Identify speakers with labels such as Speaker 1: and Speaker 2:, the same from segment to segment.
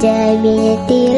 Speaker 1: Jai Bhinti Lal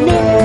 Speaker 1: me.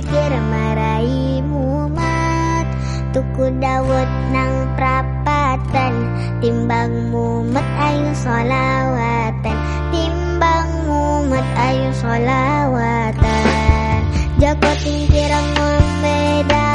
Speaker 1: pikir marai mumat Tuku dawet nang prapatan Timbang mumet ayu solawatan Timbang mumet ayu solawatan Jago tingkirang
Speaker 2: membedakan